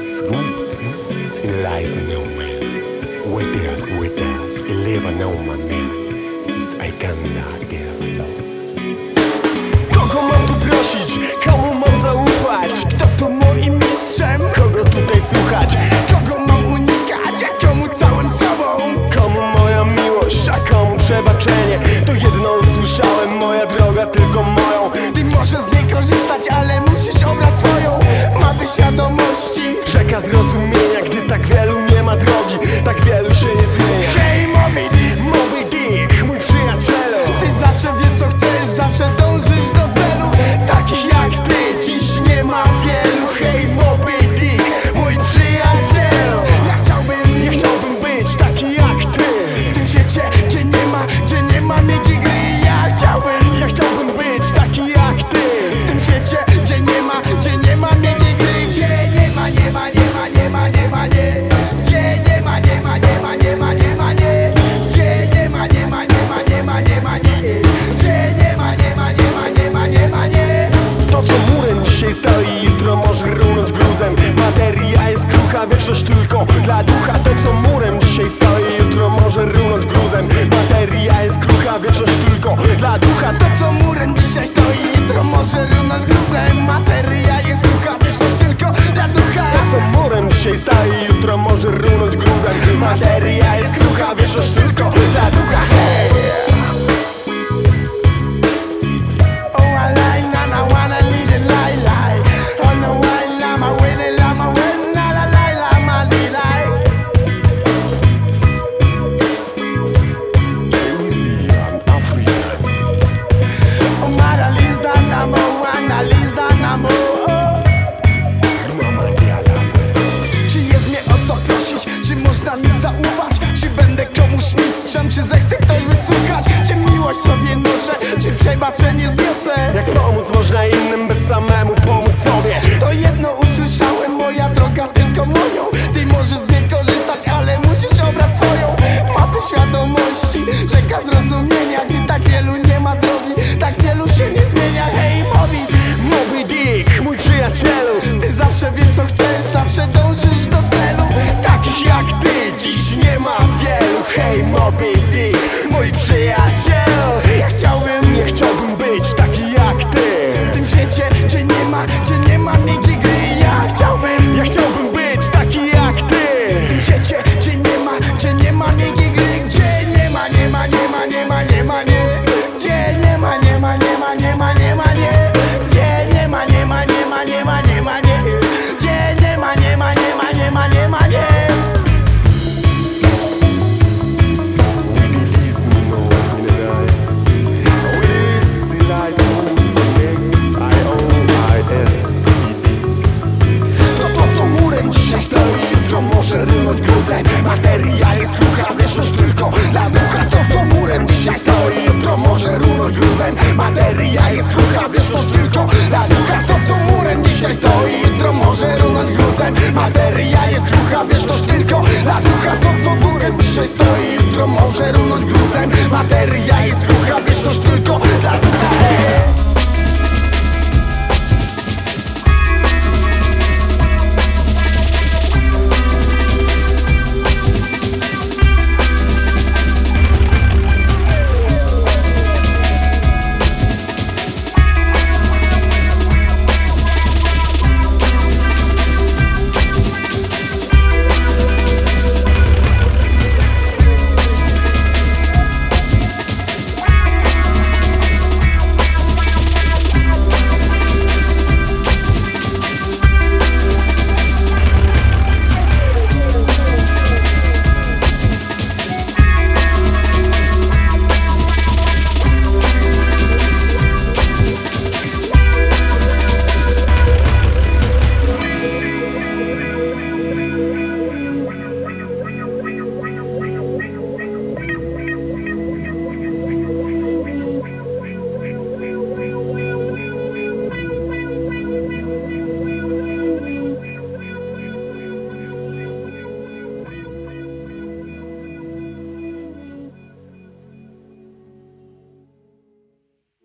that sweet lies no man. With us, with us, live no man, man. I cannot give love. Kogo mam tu prosić? Komu mam zaufać? Kto tu moim mistrzem? Kogo tutaj słuchać? Kogo mam unikać? A komu całym sobą? Komu moja miłość, a komu przebaczenie? To jedną usłyszałem, moja droga tylko moją. Ty możesz z niej korzystać, ale Materia jest krucha, wiesz o szukać Czy miłość sobie noszę, czy przebaczenie zniosę. Jak pomóc można innym, bez samemu pomóc? pod gruzem Materia jest krucha, wieszność tylko dla ducha To co murem dzisiaj stoi, jutro może runąć gruzem. Materia jest krucha, wieszność tylko dla ducha To co murem dzisiaj stoi, jutro może runąć gruzem. Materia jest krucha, wieszność tylko dla ducha To co murem dzisiaj stoi, jutro może runąć gruzem. Materia jest krucha, wieszność tylko